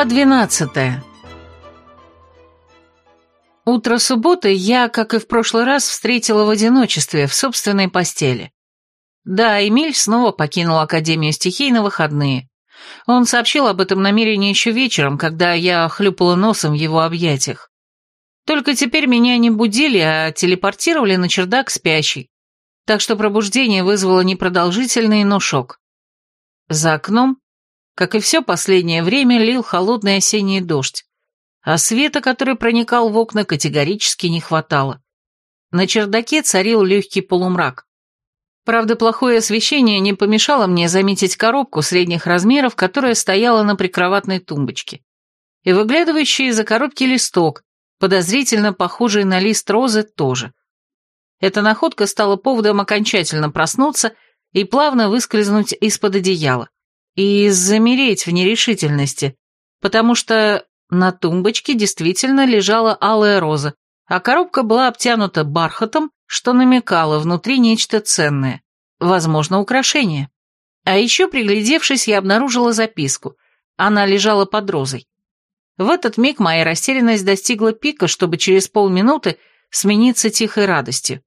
Глава двенадцатая Утро субботы я, как и в прошлый раз, встретила в одиночестве, в собственной постели. Да, Эмиль снова покинул Академию стихий на выходные. Он сообщил об этом намерении еще вечером, когда я хлюпала носом в его объятиях. Только теперь меня не будили, а телепортировали на чердак спящий, так что пробуждение вызвало непродолжительный, но шок. За окном, как и все последнее время, лил холодный осенний дождь, а света, который проникал в окна, категорически не хватало. На чердаке царил легкий полумрак. Правда, плохое освещение не помешало мне заметить коробку средних размеров, которая стояла на прикроватной тумбочке. И выглядывающий из-за коробки листок, подозрительно похожий на лист розы, тоже. Эта находка стала поводом окончательно проснуться и плавно выскользнуть из-под одеяла. И замереть в нерешительности, потому что на тумбочке действительно лежала алая роза, а коробка была обтянута бархатом, что намекало внутри нечто ценное, возможно, украшение. А еще, приглядевшись, я обнаружила записку. Она лежала под розой. В этот миг моя растерянность достигла пика, чтобы через полминуты смениться тихой радостью.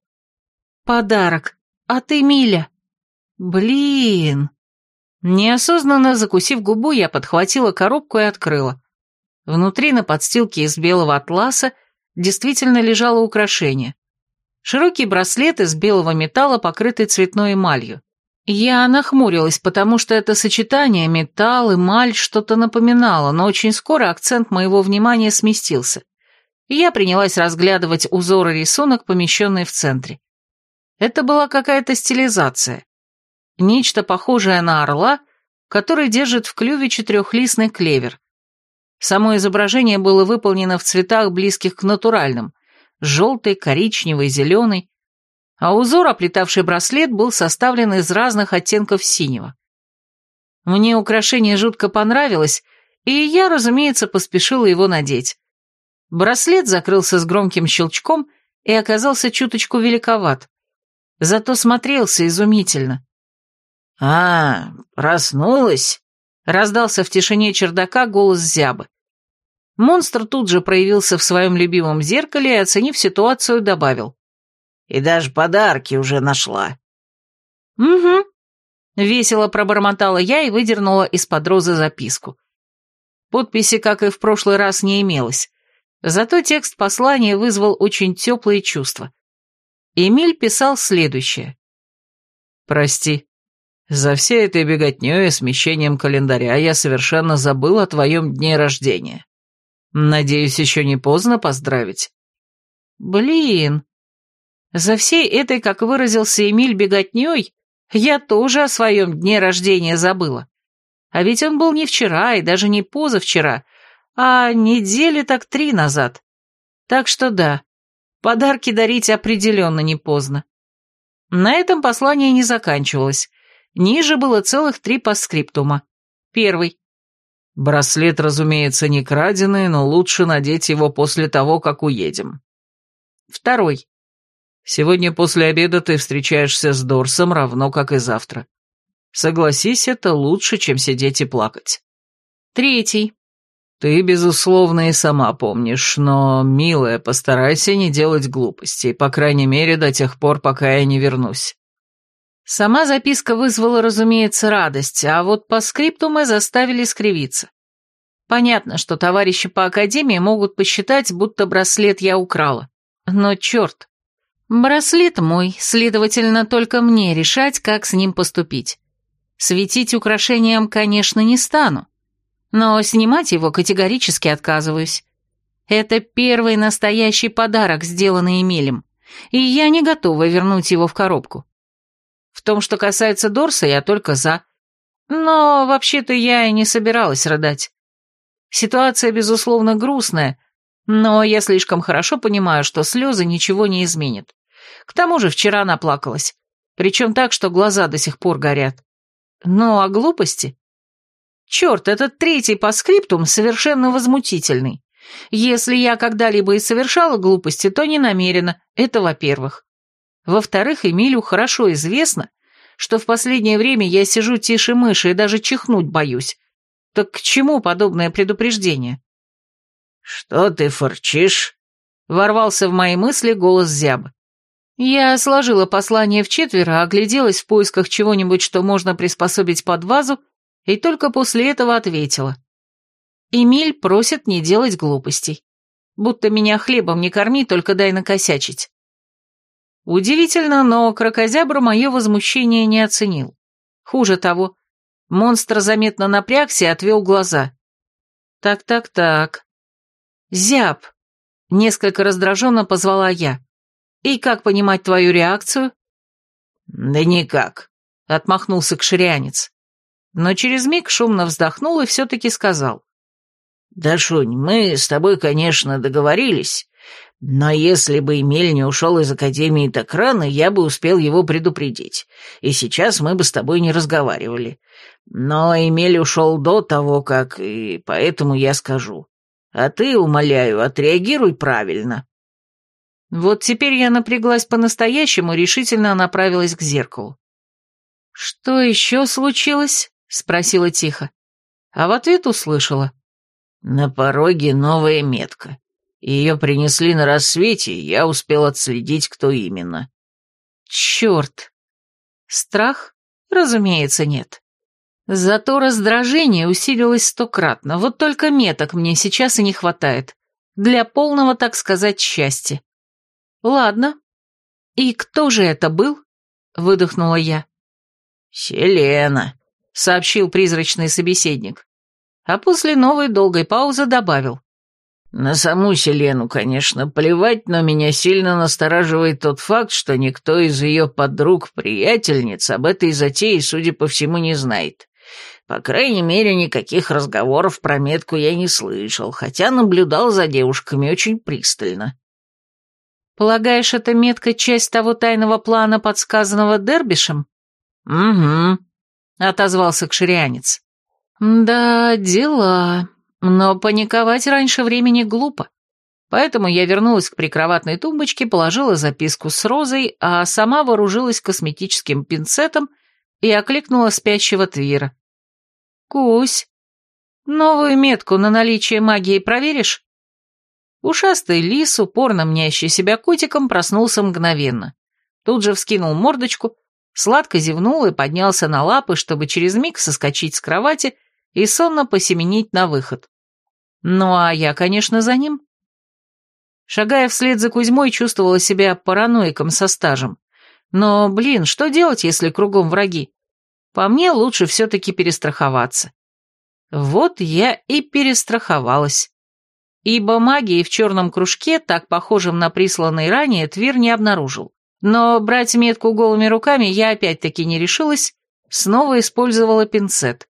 «Подарок. От Эмиля». «Блин». Неосознанно закусив губу, я подхватила коробку и открыла. Внутри на подстилке из белого атласа действительно лежало украшение. Широкий браслет из белого металла, покрытый цветной эмалью. Я нахмурилась, потому что это сочетание металл, эмаль что-то напоминало, но очень скоро акцент моего внимания сместился. Я принялась разглядывать узор и рисунок, помещенный в центре. Это была какая-то стилизация. Нечто похожее на орла, который держит в клюве четырехлистный клевер. Само изображение было выполнено в цветах, близких к натуральным, желтый, коричневый, зеленый, а узор, оплетавший браслет, был составлен из разных оттенков синего. Мне украшение жутко понравилось, и я, разумеется, поспешила его надеть. Браслет закрылся с громким щелчком и оказался чуточку великоват, зато смотрелся изумительно. «А, проснулась?» — раздался в тишине чердака голос зябы. Монстр тут же проявился в своем любимом зеркале и, оценив ситуацию, добавил. «И даже подарки уже нашла». «Угу», — весело пробормотала я и выдернула из-под розы записку. Подписи, как и в прошлый раз, не имелось, зато текст послания вызвал очень теплые чувства. Эмиль писал следующее. «Прости, за всей этой беготней и смещением календаря я совершенно забыл о твоем дне рождения. Надеюсь, еще не поздно поздравить. Блин. За всей этой, как выразился Эмиль, беготней, я тоже о своем дне рождения забыла. А ведь он был не вчера и даже не позавчера, а недели так три назад. Так что да, подарки дарить определенно не поздно. На этом послание не заканчивалось. Ниже было целых три постскриптума. Первый. Браслет, разумеется, не краденый, но лучше надеть его после того, как уедем. Второй. Сегодня после обеда ты встречаешься с Дорсом, равно как и завтра. Согласись, это лучше, чем сидеть и плакать. Третий. Ты, безусловно, и сама помнишь, но, милая, постарайся не делать глупостей, по крайней мере, до тех пор, пока я не вернусь. Сама записка вызвала, разумеется, радость, а вот по скрипту мы заставили скривиться. Понятно, что товарищи по академии могут посчитать, будто браслет я украла. Но черт. Браслет мой, следовательно, только мне решать, как с ним поступить. Светить украшением, конечно, не стану, но снимать его категорически отказываюсь. Это первый настоящий подарок, сделанный Эмилем, и я не готова вернуть его в коробку. В том, что касается Дорса, я только за. Но вообще-то я и не собиралась рыдать. Ситуация, безусловно, грустная, но я слишком хорошо понимаю, что слезы ничего не изменят. К тому же вчера наплакалась, причем так, что глаза до сих пор горят. Ну, а глупости? Черт, этот третий по скриптум совершенно возмутительный. Если я когда-либо и совершала глупости, то не намеренно, это во-первых. Во-вторых, Эмилю хорошо известно, что в последнее время я сижу тише мыши и даже чихнуть боюсь. Так к чему подобное предупреждение? «Что ты форчишь?» — ворвался в мои мысли голос Зябы. Я сложила послание в четверо, огляделась в поисках чего-нибудь, что можно приспособить под вазу, и только после этого ответила. Эмиль просит не делать глупостей. Будто меня хлебом не корми, только дай накосячить. Удивительно, но крокозябр мое возмущение не оценил. Хуже того, монстр заметно напрягся и отвел глаза. Так-так-так. Зяб, несколько раздраженно позвала я. И как понимать твою реакцию? Да никак, отмахнулся кширянец. Но через миг шумно вздохнул и все-таки сказал. «Да, Шунь, мы с тобой, конечно, договорились, но если бы Эмиль не ушел из Академии так рано, я бы успел его предупредить, и сейчас мы бы с тобой не разговаривали. Но Эмиль ушел до того, как... и поэтому я скажу. А ты, умоляю, отреагируй правильно». Вот теперь я напряглась по-настоящему решительно направилась к зеркалу. «Что еще случилось?» — спросила тихо. А в ответ услышала. «На пороге новая метка. Ее принесли на рассвете, и я успел отследить, кто именно». «Черт! Страх? Разумеется, нет. Зато раздражение усилилось стократно, вот только меток мне сейчас и не хватает. Для полного, так сказать, счастья. Ладно. И кто же это был? Выдохнула я. «Селена», — сообщил призрачный собеседник. А после новой долгой паузы добавил. На саму Селену, конечно, плевать, но меня сильно настораживает тот факт, что никто из ее подруг-приятельниц об этой затее, судя по всему, не знает. По крайней мере, никаких разговоров про метку я не слышал, хотя наблюдал за девушками очень пристально. «Полагаешь, эта метка — часть того тайного плана, подсказанного Дербишем?» «Угу», — отозвался кширианец. «Да, дела. Но паниковать раньше времени глупо. Поэтому я вернулась к прикроватной тумбочке, положила записку с розой, а сама вооружилась косметическим пинцетом и окликнула спящего Твира. «Кусь, новую метку на наличие магии проверишь?» Ушастый лис, упорно мнящий себя котиком, проснулся мгновенно. Тут же вскинул мордочку, сладко зевнул и поднялся на лапы, чтобы через миг соскочить с кровати и сонно посеменить на выход. Ну а я, конечно, за ним. Шагая вслед за Кузьмой, чувствовала себя параноиком со стажем. Но, блин, что делать, если кругом враги? По мне лучше все-таки перестраховаться. Вот я и перестраховалась. Ибо магии в черном кружке, так похожем на присланный ранее, Твир не обнаружил. Но брать метку голыми руками я опять-таки не решилась, снова использовала пинцет.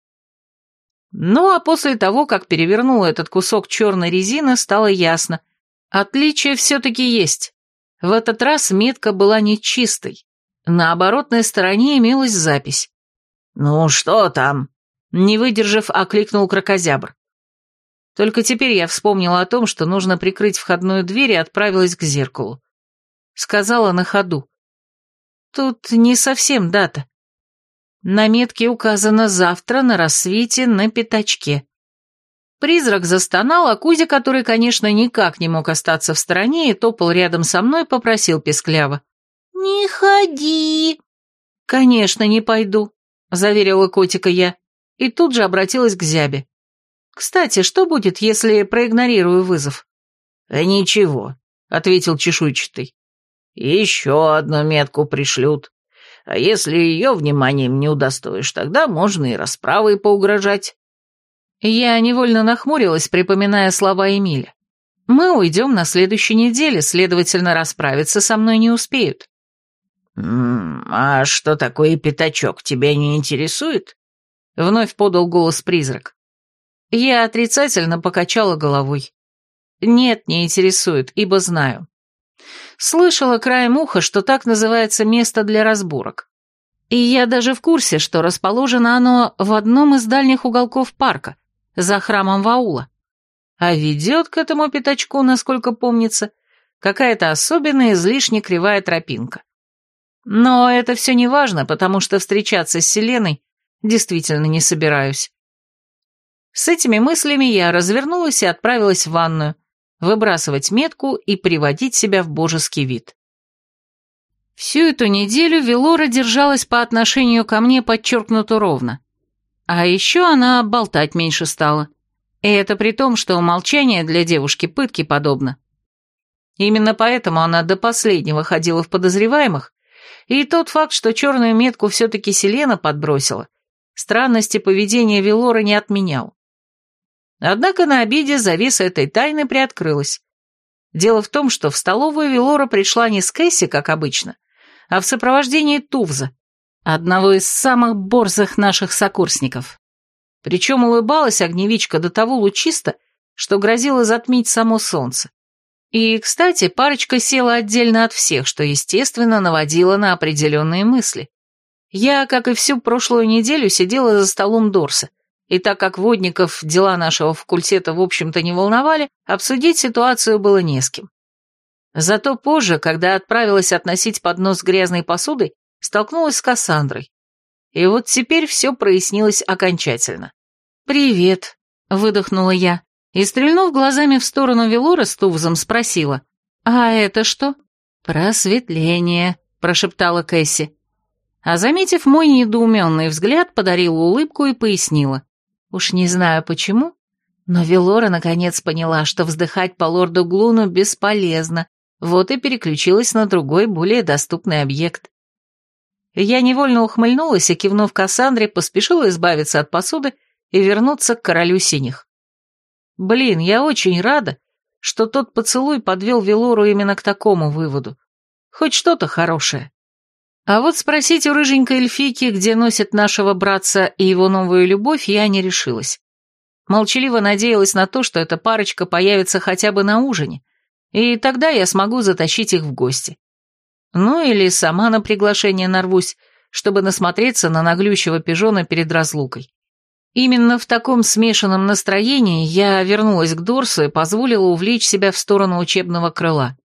Ну а после того, как перевернула этот кусок черной резины, стало ясно. Отличие все-таки есть. В этот раз метка была не чистой. На оборотной стороне имелась запись. «Ну что там?» Не выдержав, окликнул крокозябр. Только теперь я вспомнила о том, что нужно прикрыть входную дверь и отправилась к зеркалу. Сказала на ходу. Тут не совсем дата. На метке указано «завтра на рассвете на пятачке». Призрак застонал, а Кузя, который, конечно, никак не мог остаться в стороне и топал рядом со мной, попросил пескляво. «Не ходи!» «Конечно, не пойду», — заверила котика я, и тут же обратилась к Зябе. «Кстати, что будет, если проигнорирую вызов?» «А ничего», — ответил чешуйчатый. «Еще одну метку пришлют. А если ее вниманием не удостоишь, тогда можно и расправой поугрожать». Я невольно нахмурилась, припоминая слова Эмиля. «Мы уйдем на следующей неделе, следовательно, расправиться со мной не успеют». «А что такое пятачок, тебя не интересует?» Вновь подал голос призрак. Я отрицательно покачала головой. Нет, не интересует, ибо знаю. Слышала краем уха, что так называется место для разборок. И я даже в курсе, что расположено оно в одном из дальних уголков парка, за храмом Ваула. А ведет к этому пятачку, насколько помнится, какая-то особенная излишне кривая тропинка. Но это все не важно, потому что встречаться с Селеной действительно не собираюсь. С этими мыслями я развернулась и отправилась в ванную, выбрасывать метку и приводить себя в божеский вид. Всю эту неделю Велора держалась по отношению ко мне подчеркнуто ровно. А еще она болтать меньше стала. И это при том, что молчание для девушки пытки подобно. Именно поэтому она до последнего ходила в подозреваемых, и тот факт, что черную метку все-таки Селена подбросила, странности поведения Велора не отменял. Однако на обиде завеса этой тайны приоткрылась. Дело в том, что в столовую Велора пришла не с Кэсси, как обычно, а в сопровождении Тувза, одного из самых борзых наших сокурсников. Причем улыбалась огневичка до того лучисто, что грозило затмить само солнце. И, кстати, парочка села отдельно от всех, что, естественно, наводило на определенные мысли. Я, как и всю прошлую неделю, сидела за столом Дорса, и так как водников дела нашего факультета в общем-то не волновали, обсудить ситуацию было не с кем. Зато позже, когда отправилась относить поднос грязной посудой, столкнулась с Кассандрой. И вот теперь все прояснилось окончательно. «Привет», — выдохнула я, и, стрельнув глазами в сторону Велора с Тувзом, спросила, «А это что?» «Просветление», — прошептала Кэсси. А заметив мой недоуменный взгляд, подарила улыбку и пояснила. Уж не знаю почему, но Велора наконец поняла, что вздыхать по лорду Глуну бесполезно, вот и переключилась на другой, более доступный объект. Я невольно ухмыльнулась и, кивнув Кассандре, поспешила избавиться от посуды и вернуться к королю синих. Блин, я очень рада, что тот поцелуй подвел Велору именно к такому выводу. Хоть что-то хорошее. А вот спросить у рыженькой эльфийки, где носит нашего братца и его новую любовь, я не решилась. Молчаливо надеялась на то, что эта парочка появится хотя бы на ужине, и тогда я смогу затащить их в гости. Ну или сама на приглашение нарвусь, чтобы насмотреться на наглющего пижона перед разлукой. Именно в таком смешанном настроении я вернулась к Дорсу и позволила увлечь себя в сторону учебного крыла.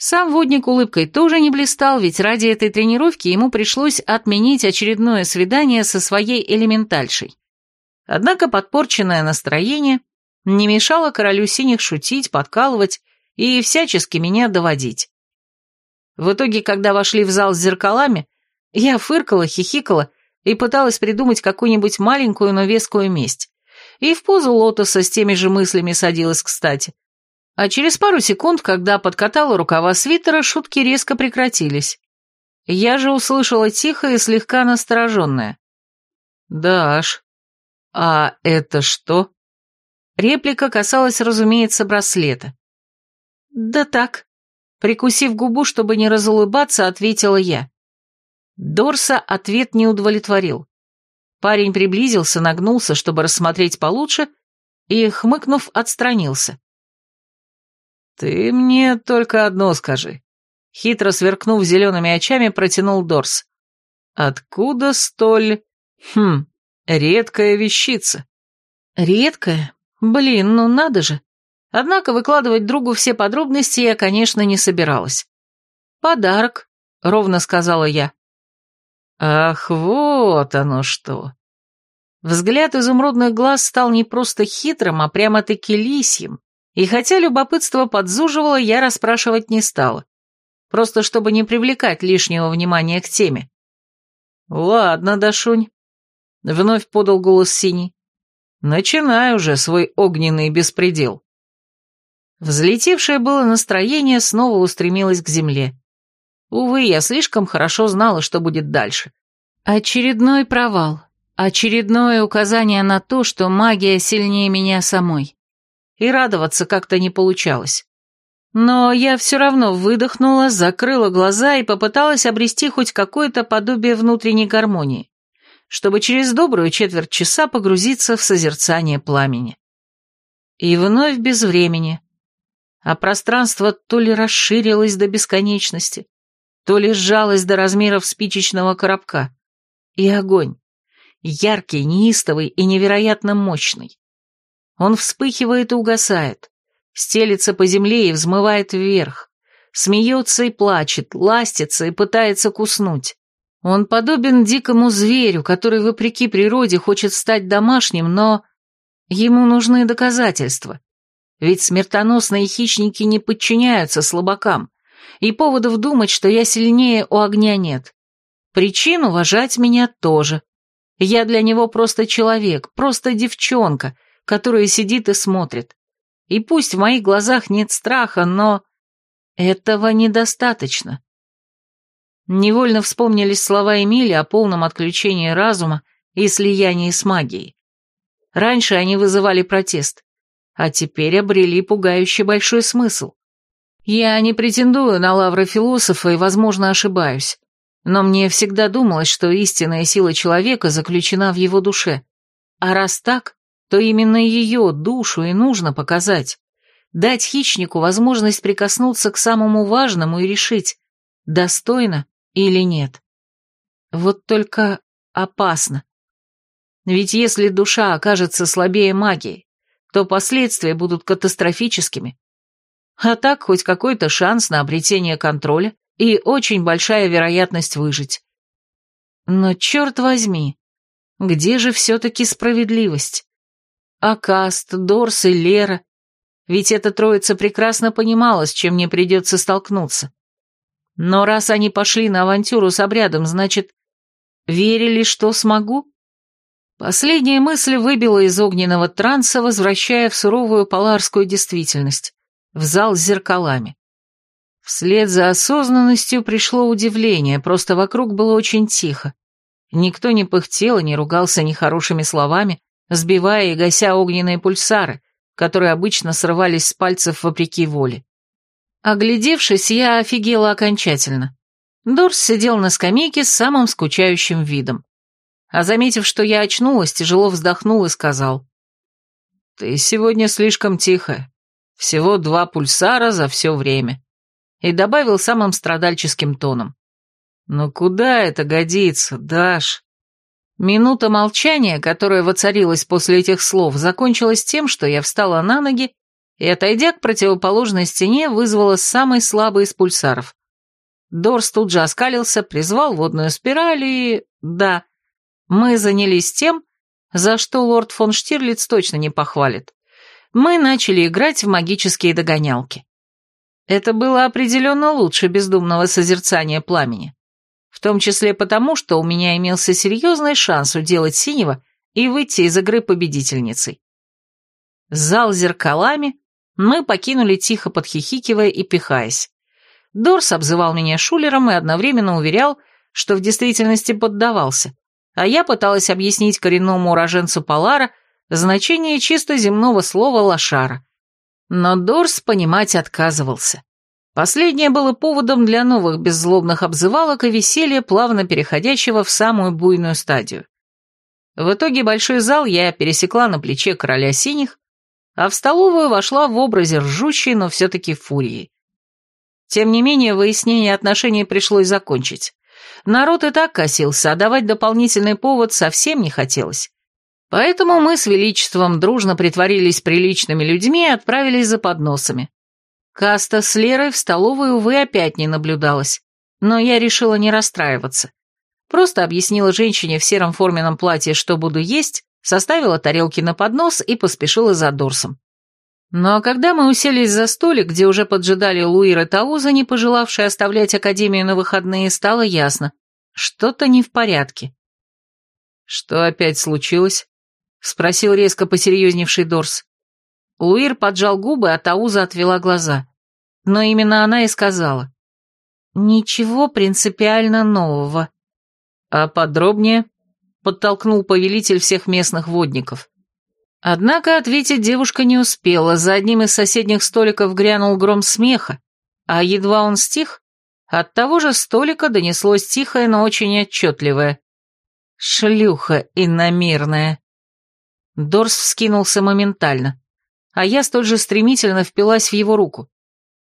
Сам водник улыбкой тоже не блистал, ведь ради этой тренировки ему пришлось отменить очередное свидание со своей элементальшей. Однако подпорченное настроение не мешало королю синих шутить, подкалывать и всячески меня доводить. В итоге, когда вошли в зал с зеркалами, я фыркала, хихикала и пыталась придумать какую-нибудь маленькую, но вескую месть. И в позу лотоса с теми же мыслями садилась, кстати. А через пару секунд, когда подкатала рукава свитера, шутки резко прекратились. Я же услышала тихо и слегка настороженное. «Даш, а это что?» Реплика касалась, разумеется, браслета. «Да так», — прикусив губу, чтобы не разулыбаться, ответила я. Дорса ответ не удовлетворил. Парень приблизился, нагнулся, чтобы рассмотреть получше, и, хмыкнув, отстранился. «Ты мне только одно скажи», — хитро сверкнув зелеными очами, протянул Дорс. «Откуда столь... хм, редкая вещица?» «Редкая? Блин, ну надо же!» Однако выкладывать другу все подробности я, конечно, не собиралась. «Подарок», — ровно сказала я. «Ах, вот оно что!» Взгляд изумрудных глаз стал не просто хитрым, а прямо-таки лисьим, и хотя любопытство подзуживало, я расспрашивать не стала. Просто чтобы не привлекать лишнего внимания к теме. «Ладно, Дашунь», — вновь подал голос Синий. «Начинай уже свой огненный беспредел». Взлетевшее было настроение снова устремилось к земле. Увы, я слишком хорошо знала, что будет дальше. Очередной провал. Очередное указание на то, что магия сильнее меня самой. И радоваться как-то не получалось. Но я все равно выдохнула, закрыла глаза и попыталась обрести хоть какое-то подобие внутренней гармонии, чтобы через добрую четверть часа погрузиться в созерцание пламени. И вновь без времени, а пространство то ли расширилось до бесконечности, то ли сжалось до размеров спичечного коробка. И огонь, яркий, неистовый и невероятно мощный. Он вспыхивает и угасает, стелится по земле и взмывает вверх, смеется и плачет, ластится и пытается куснуть. Он подобен дикому зверю, который, вопреки природе, хочет стать домашним, но Ему нужны доказательства. Ведь смертоносные хищники не подчиняются слабакам, и поводов думать, что я сильнее у огня нет. Причин уважать меня тоже. Я для него просто человек, просто девчонка, которая сидит и смотрит. И пусть в моих глазах нет страха, но этого недостаточно. Невольно вспомнились слова Эмили о полном отключении разума и слиянии с магией. Раньше они вызывали протест, а теперь обрели пугающе большой смысл. Я не претендую на лавры философа и, возможно, ошибаюсь, но мне всегда думалось, что истинная сила человека заключена в его душе. А раз так, то именно ее душу и нужно показать. Дать хищнику возможность прикоснуться к самому важному и решить, достойно или нет. Вот только опасно. Ведь если душа окажется слабее магии, то последствия будут катастрофическими. А так хоть какой-то шанс на обретение контроля и очень большая вероятность выжить. Но черт возьми, где же все-таки справедливость? Акаст, Дорс и Лера. Ведь эта троица прекрасно понимала, с чем мне придется столкнуться. Но раз они пошли на авантюру с обрядом, значит, верили, что смогу? Последняя мысль выбила из огненного транса, возвращая в суровую поларскую действительность, в зал с зеркалами. Вслед за осознанностью пришло удивление, просто вокруг было очень тихо. Никто не пыхтел и не ругался нехорошими словами, сбивая и гася огненные пульсары, которые обычно срывались с пальцев вопреки воле. Оглядевшись, я офигела окончательно. Дорс сидел на скамейке с самым скучающим видом. А заметив, что я очнулась, тяжело вздохнул и сказал. «Ты сегодня слишком тихая. Всего два пульсара за все время и добавил самым страдальческим тоном. «Ну куда это годится, Даш?» Минута молчания, которая воцарилась после этих слов, закончилась тем, что я встала на ноги и, отойдя к противоположной стене, вызвала самый слабый из пульсаров. Дорс тут же оскалился, призвал водную спираль и... да, мы занялись тем, за что лорд фон Штирлиц точно не похвалит. Мы начали играть в магические догонялки. Это было определенно лучше бездумного созерцания пламени. В том числе потому, что у меня имелся серьезный шанс уделать синего и выйти из игры победительницей. Зал зеркалами мы покинули тихо подхихикивая и пихаясь. Дорс обзывал меня шулером и одновременно уверял, что в действительности поддавался, а я пыталась объяснить коренному уроженцу Полара значение чисто земного слова «лошара», но Дорс понимать отказывался. Последнее было поводом для новых беззлобных обзывалок и веселья, плавно переходящего в самую буйную стадию. В итоге большой зал я пересекла на плече короля синих, а в столовую вошла в образе ржущей, но все-таки фурии. Тем не менее, выяснение отношений пришлось закончить. Народ и так косился, а давать дополнительный повод совсем не хотелось. Поэтому мы с Величеством дружно притворились приличными людьми и отправились за подносами. Каста с Лерой в столовой, увы, опять не наблюдалась, но я решила не расстраиваться. Просто объяснила женщине в сером форменном платье, что буду есть, составила тарелки на поднос и поспешила за Дорсом. Но когда мы уселись за столик, где уже поджидали Луира Тауза, не пожелавшие оставлять Академию на выходные, стало ясно. Что-то не в порядке. «Что опять случилось?» — спросил резко посерьезневший Дорс. Луир поджал губы, а Тауза отвела глаза. Но именно она и сказала. «Ничего принципиально нового». «А подробнее?» — подтолкнул повелитель всех местных водников. Однако ответить девушка не успела, за одним из соседних столиков грянул гром смеха, а едва он стих, от того же столика донеслось тихое, но очень отчетливое. «Шлюха иномирная». Дорс вскинулся моментально, а я столь же стремительно впилась в его руку.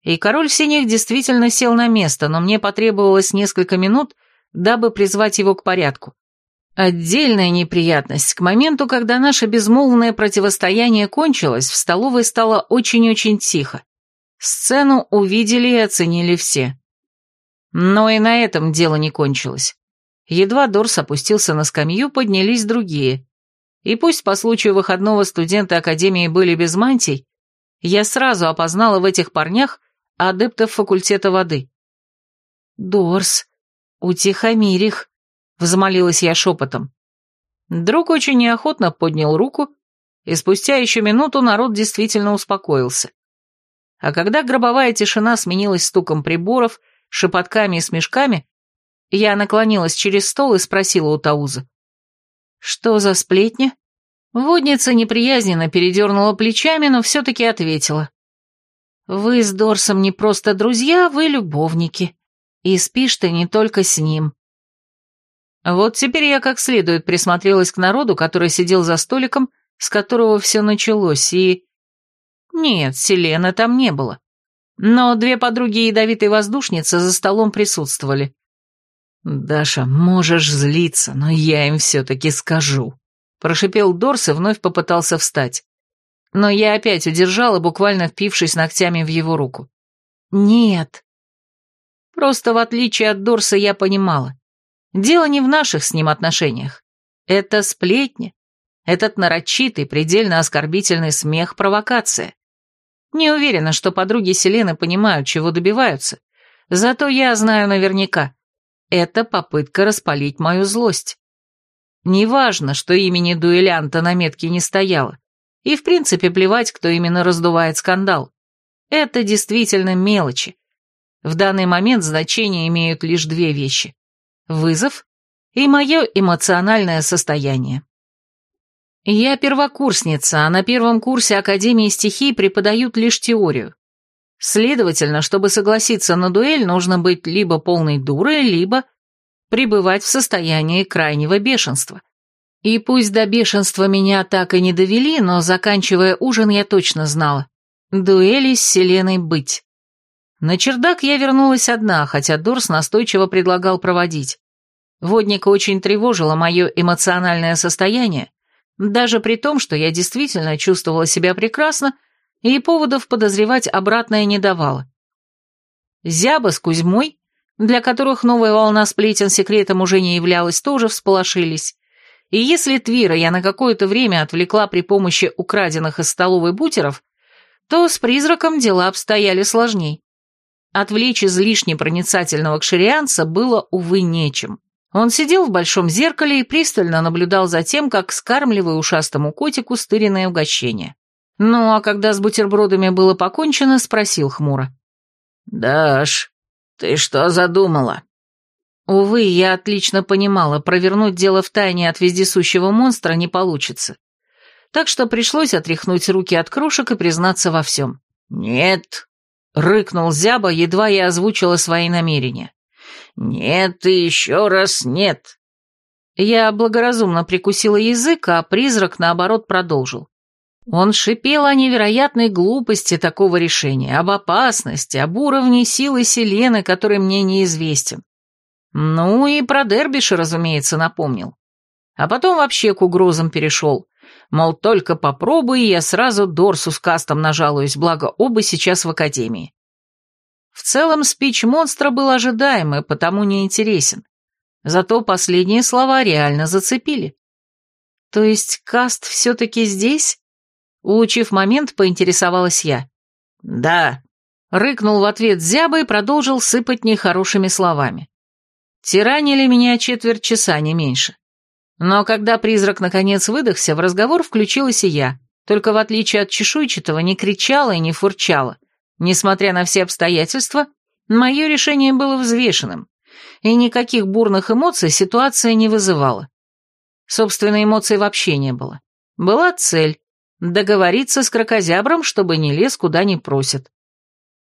И король синих действительно сел на место, но мне потребовалось несколько минут, дабы призвать его к порядку. Отдельная неприятность. К моменту, когда наше безмолвное противостояние кончилось, в столовой стало очень-очень тихо. Сцену увидели и оценили все. Но и на этом дело не кончилось. Едва Дорс опустился на скамью, поднялись другие, И пусть по случаю выходного студенты Академии были без мантий, я сразу опознала в этих парнях адептов факультета воды. «Дорс, утихомирь их», — взмолилась я шепотом. Друг очень неохотно поднял руку, и спустя еще минуту народ действительно успокоился. А когда гробовая тишина сменилась стуком приборов, шепотками и смешками, я наклонилась через стол и спросила у Тауза. «Что за сплетня?» Водница неприязненно передернула плечами, но все-таки ответила. «Вы с Дорсом не просто друзья, вы любовники. И спишь ты не только с ним». Вот теперь я как следует присмотрелась к народу, который сидел за столиком, с которого все началось, и... Нет, Селены там не было. Но две подруги ядовитой воздушницы за столом присутствовали. «Даша, можешь злиться, но я им все-таки скажу», — прошипел Дорс и вновь попытался встать. Но я опять удержала, буквально впившись ногтями в его руку. «Нет». Просто в отличие от Дорса я понимала. Дело не в наших с ним отношениях. Это сплетня. Этот нарочитый, предельно оскорбительный смех – провокация. Не уверена, что подруги Селены понимают, чего добиваются. Зато я знаю наверняка. Это попытка распалить мою злость. Неважно, что имени дуэлянта на метке не стояло. И в принципе плевать, кто именно раздувает скандал. Это действительно мелочи. В данный момент значение имеют лишь две вещи вызов и мое эмоциональное состояние. Я первокурсница, а на первом курсе Академии стихий преподают лишь теорию. Следовательно, чтобы согласиться на дуэль, нужно быть либо полной дурой, либо пребывать в состоянии крайнего бешенства. И пусть до бешенства меня так и не довели, но, заканчивая ужин, я точно знала. Дуэли с Селеной быть. На чердак я вернулась одна, хотя Дорс настойчиво предлагал проводить. Водника очень тревожило мое эмоциональное состояние, даже при том, что я действительно чувствовала себя прекрасно и поводов подозревать обратное не давала. Зяба с Кузьмой, для которых новая волна сплетен секретом уже не являлась, тоже всполошились. И если Твира я на какое-то время отвлекла при помощи украденных из столовой бутеров, то с призраком дела обстояли сложней. Отвлечь излишне проницательного кширианца было, увы, нечем. Он сидел в большом зеркале и пристально наблюдал за тем, как скармливая ушастому котику стыренное угощение. Ну, а когда с бутербродами было покончено, спросил хмуро. «Даш, ты что задумала?» Увы, я отлично понимала, провернуть дело в тайне от вездесущего монстра не получится. Так что пришлось отряхнуть руки от кружек и признаться во всем. «Нет», Рыкнул Зяба, едва я озвучила свои намерения. «Нет и еще раз нет». Я благоразумно прикусила язык, а призрак, наоборот, продолжил. Он шипел о невероятной глупости такого решения, об опасности, об уровне силы Селены, который мне неизвестен. Ну и про Дербиша, разумеется, напомнил. А потом вообще к угрозам перешел. Мол, только попробуй, я сразу Дорсу с кастом нажалуюсь, благо оба сейчас в академии. В целом спич монстра был ожидаемый, потому не интересен. Зато последние слова реально зацепили. То есть каст все-таки здесь? Улучив момент, поинтересовалась я. «Да», — рыкнул в ответ зяба и продолжил сыпать нехорошими словами. Тиранили меня четверть часа, не меньше. Но когда призрак наконец выдохся, в разговор включилась и я, только в отличие от чешуйчатого не кричала и не фурчала. Несмотря на все обстоятельства, мое решение было взвешенным, и никаких бурных эмоций ситуация не вызывала. Собственной эмоций вообще не было. Была цель — договориться с крокозябром, чтобы не лез куда не просят.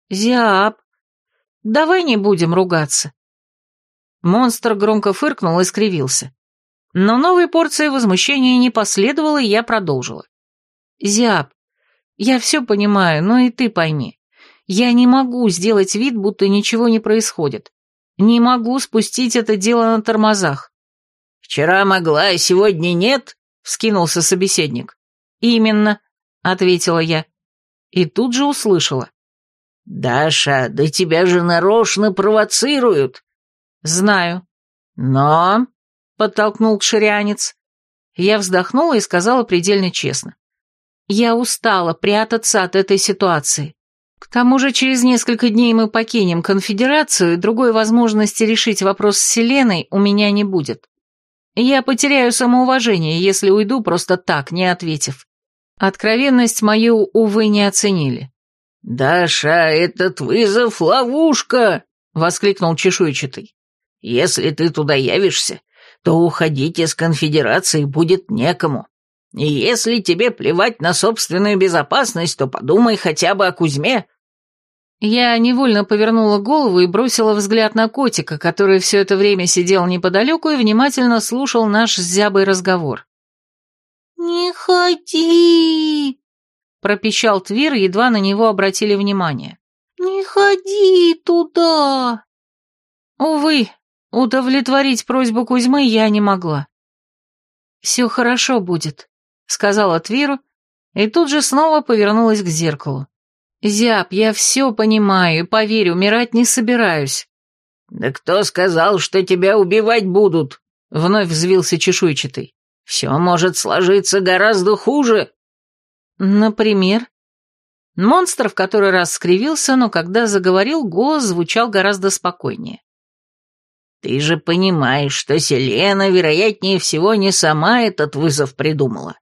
«Зяб, давай не будем ругаться». Монстр громко фыркнул и скривился. Но новой порции возмущения не последовало, и я продолжила. «Зяб, я все понимаю, но и ты пойми. Я не могу сделать вид, будто ничего не происходит. Не могу спустить это дело на тормозах». «Вчера могла, а сегодня нет?» — вскинулся собеседник. «Именно», — ответила я. И тут же услышала. «Даша, да тебя же нарочно провоцируют». «Знаю». «Но...» — подтолкнул кширянец. Я вздохнула и сказала предельно честно. Я устала прятаться от этой ситуации. К тому же через несколько дней мы покинем конфедерацию, и другой возможности решить вопрос с Селеной у меня не будет. Я потеряю самоуважение, если уйду просто так, не ответив. Откровенность мою, увы, не оценили. «Даша, этот вызов — ловушка!» — воскликнул чешуйчатый. «Если ты туда явишься, то уходить из конфедерации будет некому. И если тебе плевать на собственную безопасность, то подумай хотя бы о Кузьме». Я невольно повернула голову и бросила взгляд на котика, который все это время сидел неподалеку и внимательно слушал наш с зябой разговор. «Не ходи!» пропищал Твир, едва на него обратили внимание. «Не ходи туда!» Увы, удовлетворить просьбу Кузьмы я не могла. «Все хорошо будет», — сказала Твиру, и тут же снова повернулась к зеркалу. «Зяб, я все понимаю и, поверь, умирать не собираюсь». «Да кто сказал, что тебя убивать будут?» — вновь взвился чешуйчатый. «Все может сложиться гораздо хуже». Например? Монстр в который раз скривился, но когда заговорил, голос звучал гораздо спокойнее. «Ты же понимаешь, что Селена, вероятнее всего, не сама этот вызов придумала.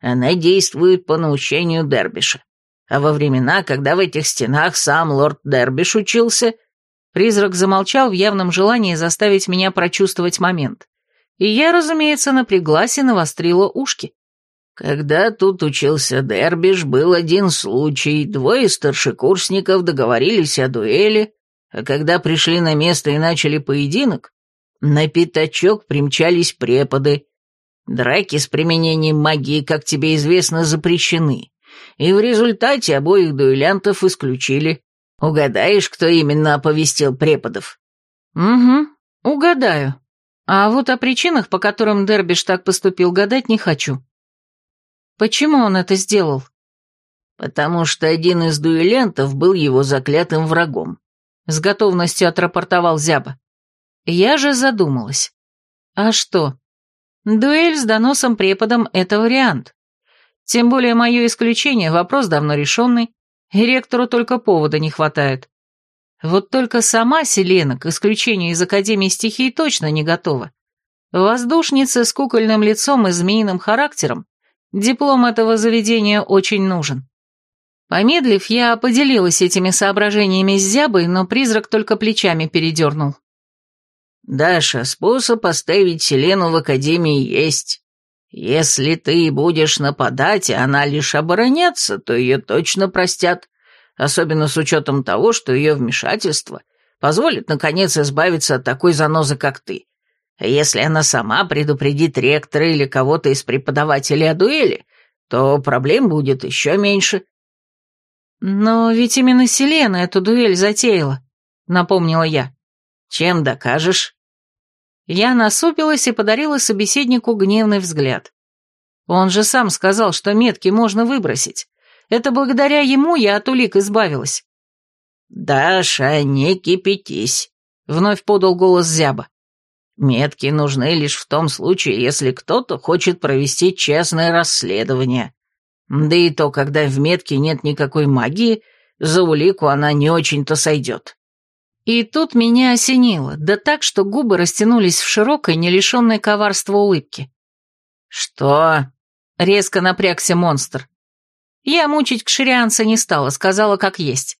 Она действует по научению Дербиша. А во времена, когда в этих стенах сам лорд Дербиш учился...» Призрак замолчал в явном желании заставить меня прочувствовать момент. И я, разумеется, напряглась и навострила ушки. Когда тут учился Дербиш, был один случай. Двое старшекурсников договорились о дуэли, а когда пришли на место и начали поединок, на пятачок примчались преподы. Драки с применением магии, как тебе известно, запрещены, и в результате обоих дуэлянтов исключили. Угадаешь, кто именно оповестил преподов? Угу, угадаю. А вот о причинах, по которым Дербиш так поступил, гадать не хочу. Почему он это сделал? Потому что один из дуэлянтов был его заклятым врагом. С готовностью отрапортовал Зяба. Я же задумалась. А что? Дуэль с доносом преподом — это вариант. Тем более мое исключение — вопрос давно решенный, и ректору только повода не хватает. Вот только сама Селена к исключению из Академии стихий точно не готова. Воздушница с кукольным лицом и змеиным характером Диплом этого заведения очень нужен. Помедлив, я поделилась этими соображениями с Зябой, но призрак только плечами передернул. «Даша, способ оставить Селену в Академии есть. Если ты будешь нападать, и она лишь обороняться, то ее точно простят, особенно с учетом того, что ее вмешательство позволит, наконец, избавиться от такой занозы, как ты. Если она сама предупредит ректора или кого-то из преподавателей о дуэли, то проблем будет еще меньше». «Но ведь именно Селена эту дуэль затеяла», — напомнила я. «Чем докажешь?» Я насупилась и подарила собеседнику гневный взгляд. Он же сам сказал, что метки можно выбросить. Это благодаря ему я от улик избавилась. «Даша, не кипятись», — вновь подал голос Зяба. Метки нужны лишь в том случае, если кто-то хочет провести честное расследование. Да и то, когда в метке нет никакой магии, за улику она не очень-то сойдет. И тут меня осенило, да так, что губы растянулись в широкой, не лишенной коварства улыбки. «Что?» — резко напрягся монстр. Я мучить кширианца не стала, сказала как есть.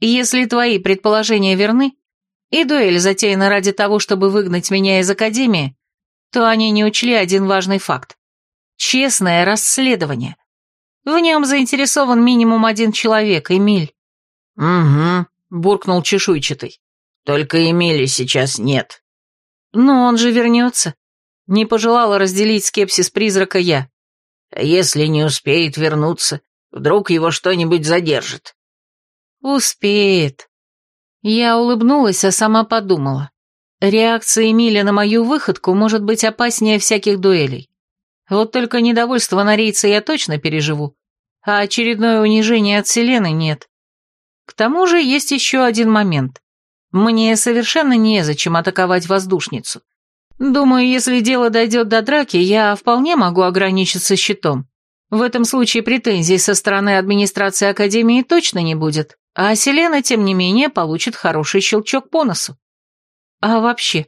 «Если твои предположения верны, и дуэль затеяна ради того, чтобы выгнать меня из Академии, то они не учли один важный факт. Честное расследование. В нем заинтересован минимум один человек, Эмиль. «Угу», — буркнул чешуйчатый. «Только Эмили сейчас нет». «Но он же вернется». Не пожелала разделить скепсис призрака я. «Если не успеет вернуться, вдруг его что-нибудь задержит». «Успеет», я улыбнулась, а сама подумала. Реакция Эмиля на мою выходку может быть опаснее всяких дуэлей. Вот только недовольство нарийца я точно переживу, а очередное унижение от Селены нет. К тому же есть еще один момент. Мне совершенно незачем атаковать воздушницу. Думаю, если дело дойдет до драки, я вполне могу ограничиться щитом. В этом случае претензий со стороны администрации Академии точно не будет, а Селена, тем не менее, получит хороший щелчок по носу. А вообще,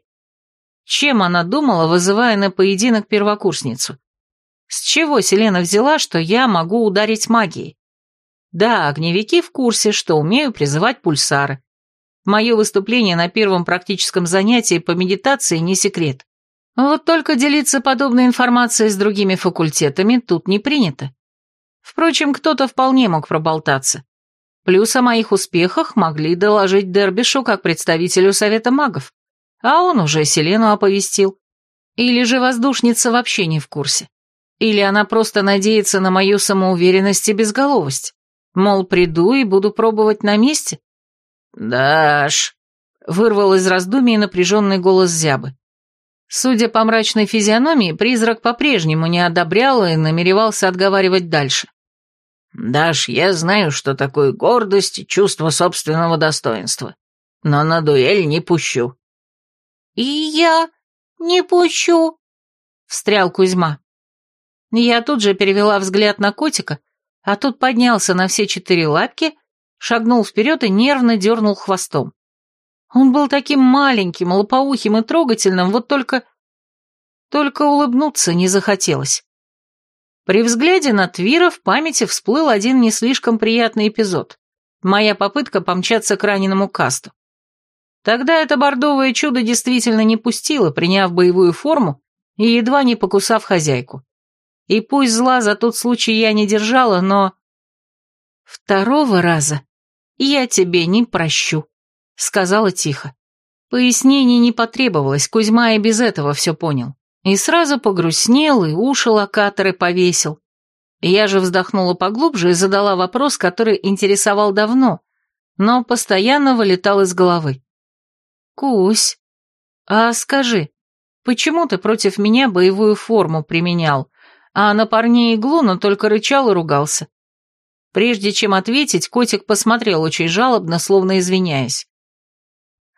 чем она думала, вызывая на поединок первокурсницу? С чего Селена взяла, что я могу ударить магией? Да, огневики в курсе, что умею призывать пульсары. Мое выступление на первом практическом занятии по медитации не секрет. Вот только делиться подобной информацией с другими факультетами тут не принято. Впрочем, кто-то вполне мог проболтаться. Плюс о моих успехах могли доложить Дербишу как представителю Совета магов, а он уже Селену оповестил. Или же воздушница вообще не в курсе. Или она просто надеется на мою самоуверенность и безголовость. Мол, приду и буду пробовать на месте. «Даш!» — вырвал из раздумий напряженный голос Зябы. Судя по мрачной физиономии, призрак по-прежнему не одобрял и намеревался отговаривать дальше. «Даш, я знаю, что такое гордость и чувство собственного достоинства, но на дуэль не пущу». «И я не пущу», — встрял Кузьма. Я тут же перевела взгляд на котика, а тот поднялся на все четыре лапки, шагнул вперед и нервно дернул хвостом. Он был таким маленьким, лопоухим и трогательным, вот только... Только улыбнуться не захотелось. При взгляде на Твира в памяти всплыл один не слишком приятный эпизод. Моя попытка помчаться к раненому касту. Тогда это бордовое чудо действительно не пустило, приняв боевую форму и едва не покусав хозяйку. И пусть зла за тот случай я не держала, но... Второго раза я тебе не прощу сказала тихо. Пояснений не потребовалось, Кузьма и без этого все понял. И сразу погрустнел, и уши локаторы повесил. Я же вздохнула поглубже и задала вопрос, который интересовал давно, но постоянно вылетал из головы. «Кусь, а скажи, почему ты против меня боевую форму применял, а на парней иглу, но только рычал и ругался?» Прежде чем ответить, котик посмотрел очень жалобно, словно извиняясь.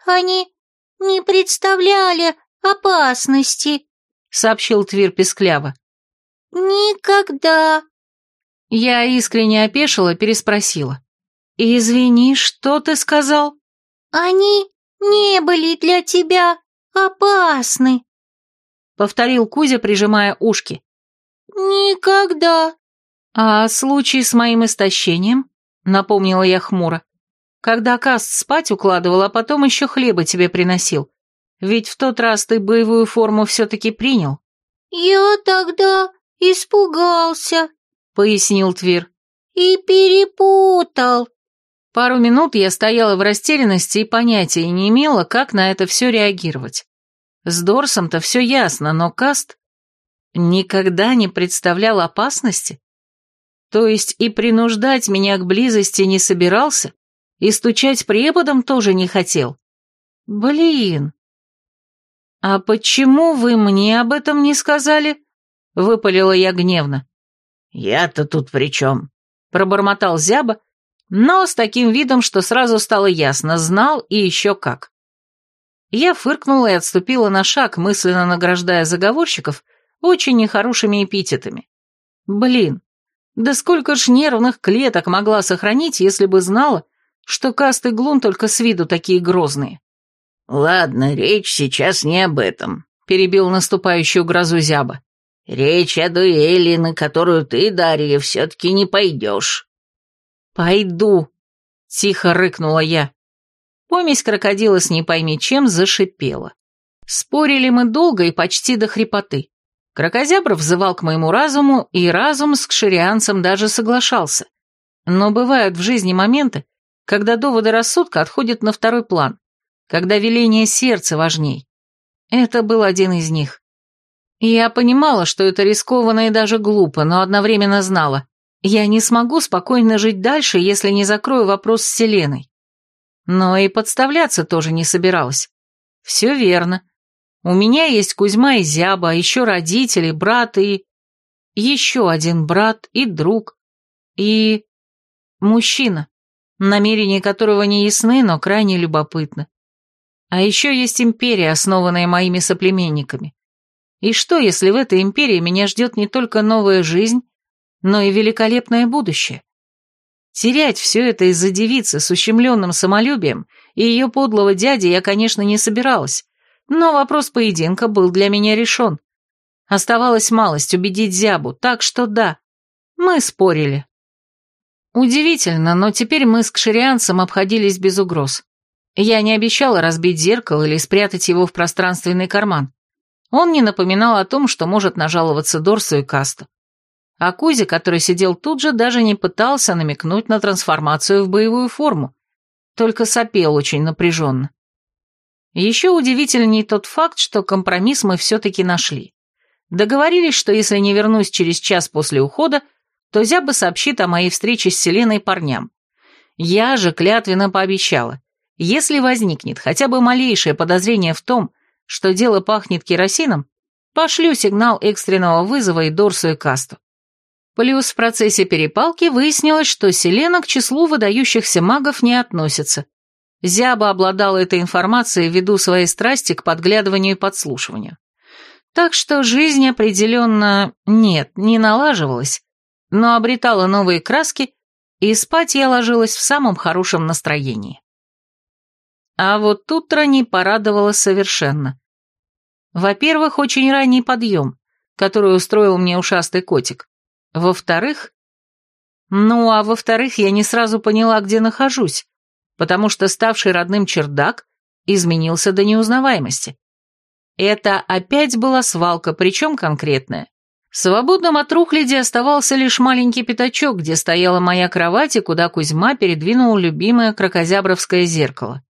«Они не представляли опасности», — сообщил Твир пескляво. «Никогда». Я искренне опешила, переспросила. «Извини, что ты сказал?» «Они не были для тебя опасны», — повторил Кузя, прижимая ушки. «Никогда». «А случай с моим истощением?» — напомнила я хмуро когда Каст спать укладывал, а потом еще хлеба тебе приносил. Ведь в тот раз ты боевую форму все-таки принял». «Я тогда испугался», — пояснил Твир. «И перепутал». Пару минут я стояла в растерянности и понятия не имела, как на это все реагировать. С Дорсом-то все ясно, но Каст никогда не представлял опасности? То есть и принуждать меня к близости не собирался? И стучать преподом тоже не хотел. Блин. А почему вы мне об этом не сказали? Выпалила я гневно. Я-то тут при чем? Пробормотал Зяба, но с таким видом, что сразу стало ясно, знал и еще как. Я фыркнула и отступила на шаг, мысленно награждая заговорщиков очень нехорошими эпитетами. Блин, да сколько ж нервных клеток могла сохранить, если бы знала, что Каст и Глун только с виду такие грозные. «Ладно, речь сейчас не об этом», — перебил наступающую грозу Зяба. «Речь о дуэли, на которую ты, Дарья, все-таки не пойдешь». «Пойду», — тихо рыкнула я. Помесь крокодила с не пойми чем зашипела. Спорили мы долго и почти до хрипоты. Крокозябр взывал к моему разуму, и разум с кширианцем даже соглашался. Но бывают в жизни моменты, когда доводы рассудка отходят на второй план, когда веление сердца важней. Это был один из них. Я понимала, что это рискованно и даже глупо, но одновременно знала, я не смогу спокойно жить дальше, если не закрою вопрос с Селеной. Но и подставляться тоже не собиралась. Все верно. У меня есть Кузьма и Зяба, еще родители, брат и... Еще один брат и друг. И... мужчина намерения которого не ясны, но крайне любопытны. А еще есть империя, основанная моими соплеменниками. И что, если в этой империи меня ждет не только новая жизнь, но и великолепное будущее? Терять все это из-за девицы с ущемленным самолюбием и ее подлого дяди я, конечно, не собиралась, но вопрос поединка был для меня решен. Оставалась малость убедить Зябу, так что да, мы спорили. Удивительно, но теперь мы с кширианцем обходились без угроз. Я не обещала разбить зеркало или спрятать его в пространственный карман. Он не напоминал о том, что может нажаловаться Дорсу и Касту. А Кузи, который сидел тут же, даже не пытался намекнуть на трансформацию в боевую форму, только сопел очень напряженно. Еще удивительней тот факт, что компромисс мы все-таки нашли. Договорились, что если не вернусь через час после ухода, то Зяба сообщит о моей встрече с Селеной парням. Я же клятвенно пообещала, если возникнет хотя бы малейшее подозрение в том, что дело пахнет керосином, пошлю сигнал экстренного вызова и Дорсу и Касту. Плюс в процессе перепалки выяснилось, что Селена к числу выдающихся магов не относится. Зяба обладала этой информацией ввиду своей страсти к подглядыванию и подслушиванию. Так что жизнь определенно, нет, не налаживалась, но обретала новые краски, и спать я ложилась в самом хорошем настроении. А вот утро не порадовало совершенно. Во-первых, очень ранний подъем, который устроил мне ушастый котик. Во-вторых... Ну, а во-вторых, я не сразу поняла, где нахожусь, потому что ставший родным чердак изменился до неузнаваемости. Это опять была свалка, причем конкретная. Свободным от рухляди оставался лишь маленький пятачок, где стояла моя кровать и куда Кузьма передвинул любимое крокозябровское зеркало.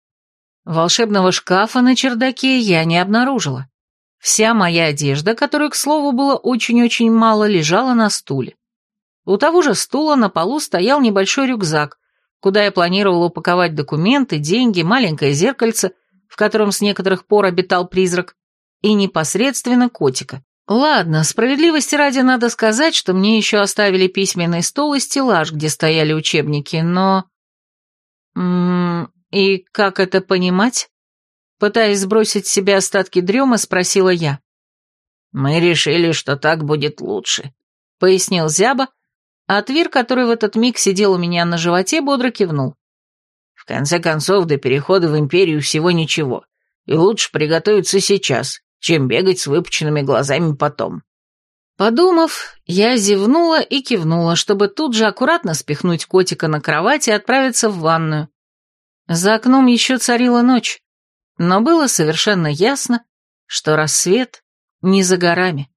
Волшебного шкафа на чердаке я не обнаружила. Вся моя одежда, которой, к слову, было очень-очень мало, лежала на стуле. У того же стула на полу стоял небольшой рюкзак, куда я планировала упаковать документы, деньги, маленькое зеркальце, в котором с некоторых пор обитал призрак, и непосредственно котика. Ладно, справедливости ради надо сказать, что мне еще оставили письменный стол и стеллаж, где стояли учебники, но... М и как это понимать? Пытаясь сбросить с себя остатки дрема, спросила я. «Мы решили, что так будет лучше», — пояснил Зяба, а Твир, который в этот миг сидел у меня на животе, бодро кивнул. «В конце концов, до перехода в Империю всего ничего, и лучше приготовиться сейчас, чем бегать с выпученными глазами потом. Подумав, я зевнула и кивнула, чтобы тут же аккуратно спихнуть котика на кровать и отправиться в ванную. За окном еще царила ночь, но было совершенно ясно, что рассвет не за горами.